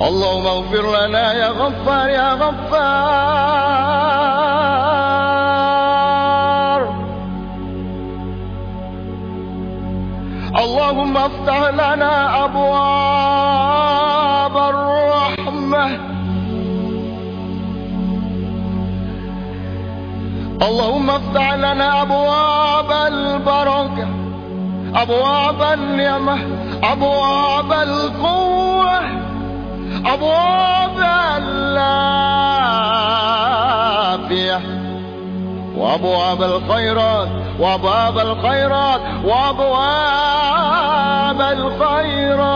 اللهم اغفر لنا يا غفار يا غفار. اللهم افتح لنا ابواب الرحمة. اللهم افتح لنا ابواب البركة ابواب النعمة ابواب القوة. ابواب العافيه وابواب الخيرات وابواب الخيرات وابواب الخيرات.